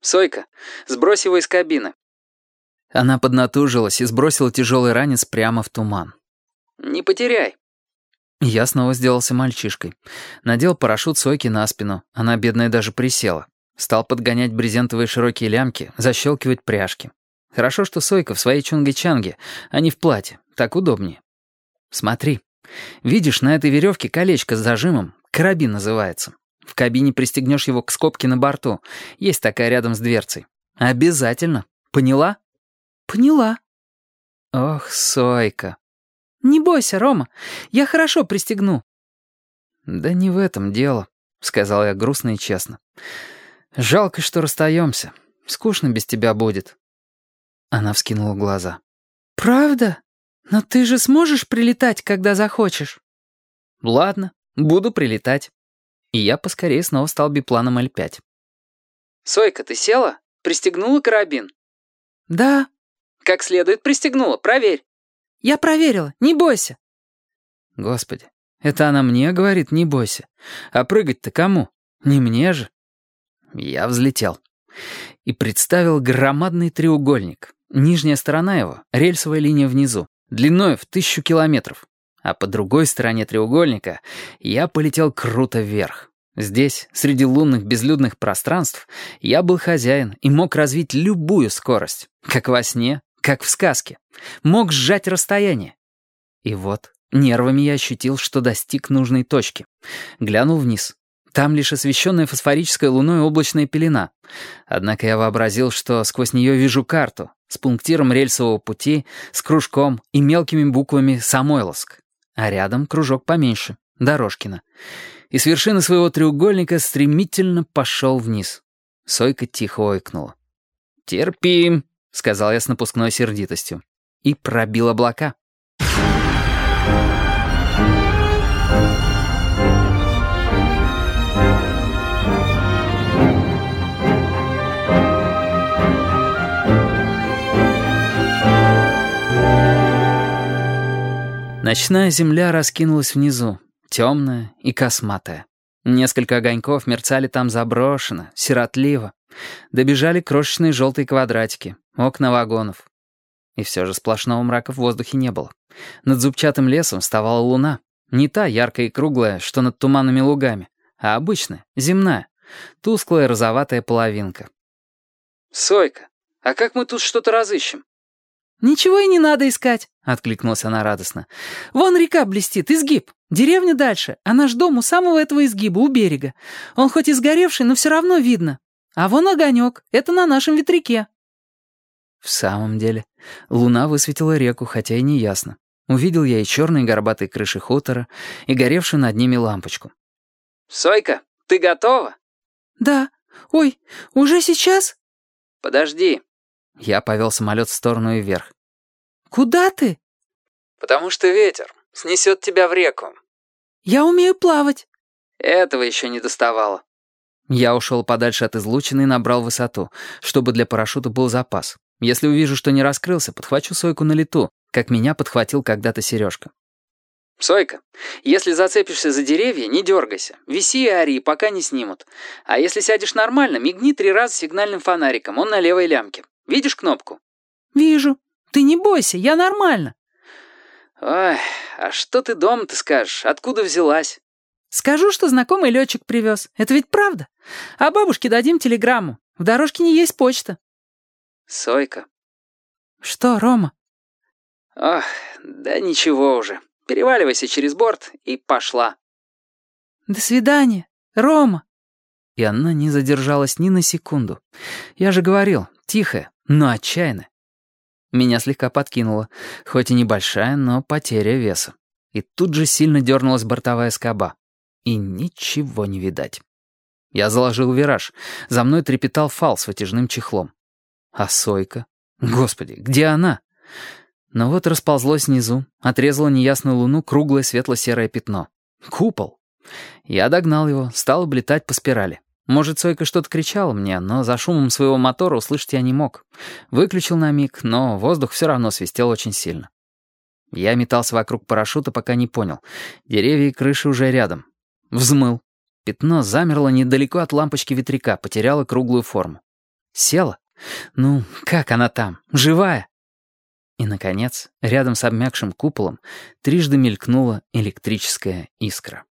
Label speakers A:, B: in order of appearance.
A: Сойка, сбрось его из кабины».
B: Она поднатужилась и сбросила тяжелый ранец прямо в туман.
A: «Не потеряй».
B: Я снова сделался мальчишкой. Надел парашют Сойки на спину. Она, бедная, даже присела. Стал подгонять брезентовые широкие лямки, защелкивать пряжки. Хорошо, что Сойка в своей чунге-чанге, а не в платье. Так удобнее. Смотри. Видишь, на этой веревке колечко с зажимом. Карабин называется. В кабине пристегнешь его к скобке на борту. Есть такая рядом с дверцей. Обязательно. Поняла?
C: Поняла.
B: Ох, Сойка.
C: Не бойся, Рома. Я хорошо пристегну.
B: Да не в этом дело, сказал я грустно и честно. Жалко, что расстаемся. Скучно без тебя будет. Она вскинула глаза.
C: Правда? Но ты же сможешь прилетать, когда захочешь.
B: Ладно, буду прилетать. И я поскорее снова стал бипланом Л-5.
A: «Сойка, ты села? Пристегнула карабин?»
C: «Да».
A: «Как следует пристегнула, проверь».
C: «Я проверила, не бойся».
B: Господи, это она мне говорит, не бойся. А прыгать-то кому? Не мне же. Я взлетел. И представил громадный треугольник. Нижняя сторона его — рельсовая линия внизу, длиной в тысячу километров. А по другой стороне треугольника я полетел круто вверх. Здесь, среди лунных безлюдных пространств, я был хозяин и мог развить любую скорость. Как во сне, как в сказке. Мог сжать расстояние. И вот, нервами я ощутил, что достиг нужной точки. Глянул вниз. Там лишь освещенная фосфорической луной облачная пелена. Однако я вообразил, что сквозь нее вижу карту с пунктиром рельсового пути, с кружком и мелкими буквами «Самойловск» а рядом кружок поменьше, Дорожкина. И с вершины своего треугольника стремительно пошел вниз. Сойка тихо ойкнула. «Терпим», — сказал я с напускной сердитостью. И пробил облака. Ночная земля раскинулась внизу, темная и косматая. Несколько огоньков мерцали там заброшено, сиротливо. Добежали крошечные желтые квадратики, окна вагонов. И все же сплошного мрака в воздухе не было. Над зубчатым лесом вставала луна. Не та яркая и круглая, что над туманными лугами, а обычная, земная, тусклая розоватая половинка.
A: «Сойка, а как мы тут что-то разыщем?»
C: «Ничего и не надо искать», — откликнулась она радостно. «Вон река блестит, изгиб. Деревня дальше, а наш дом у самого этого изгиба, у берега. Он хоть и сгоревший, но все равно видно. А вон огонек, это на нашем ветряке».
B: В самом деле, луна высветила реку, хотя и не ясно. Увидел я и черные горбатые крыши хутора, и горевшую над ними лампочку.
A: «Сойка, ты готова?»
C: «Да. Ой, уже сейчас?»
A: «Подожди»,
B: я повел самолет в сторону и вверх.
C: «Куда ты?»
A: «Потому что ветер снесет тебя в реку».
C: «Я умею плавать».
A: Этого еще не доставало.
B: Я ушел подальше от излучины и набрал высоту, чтобы для парашюта был запас. Если увижу, что не раскрылся, подхвачу Сойку на лету, как меня подхватил когда-то Сережка.
A: «Сойка, если зацепишься за деревья, не дергайся. Виси и ори, пока не снимут. А если сядешь нормально, мигни три раза сигнальным фонариком, он на левой лямке. Видишь кнопку?»
C: «Вижу. Ты не бойся, я нормально».
A: «Ой, а что ты дома-то скажешь? Откуда взялась?»
C: «Скажу, что знакомый летчик привез. Это ведь правда. А бабушке дадим телеграмму. В дорожке не есть почта».
A: «Сойка».
C: «Что, Рома?»
A: «Ох, да ничего уже. Переваливайся через борт и пошла».
C: «До свидания, Рома».
B: И она не задержалась ни на секунду. Я же говорил, тихая, но отчаянно. Меня слегка подкинуло, хоть и небольшая, но потеря веса. И тут же сильно дернулась бортовая скоба. И ничего не видать. Я заложил вираж. За мной трепетал фал с вытяжным чехлом. А Сойка? Господи, где она? Но вот расползлось снизу, отрезало неясную луну круглое светло-серое пятно. Купол. Я догнал его, стал облетать по спирали. Может, Сойка что-то кричала мне, но за шумом своего мотора услышать я не мог. Выключил на миг, но воздух все равно свистел очень сильно. Я метался вокруг парашюта, пока не понял. Деревья и крыши уже рядом. Взмыл. Пятно замерло недалеко от лампочки ветряка, потеряло круглую форму. Села? Ну, как она там? Живая? И, наконец, рядом с обмякшим куполом трижды мелькнула электрическая искра.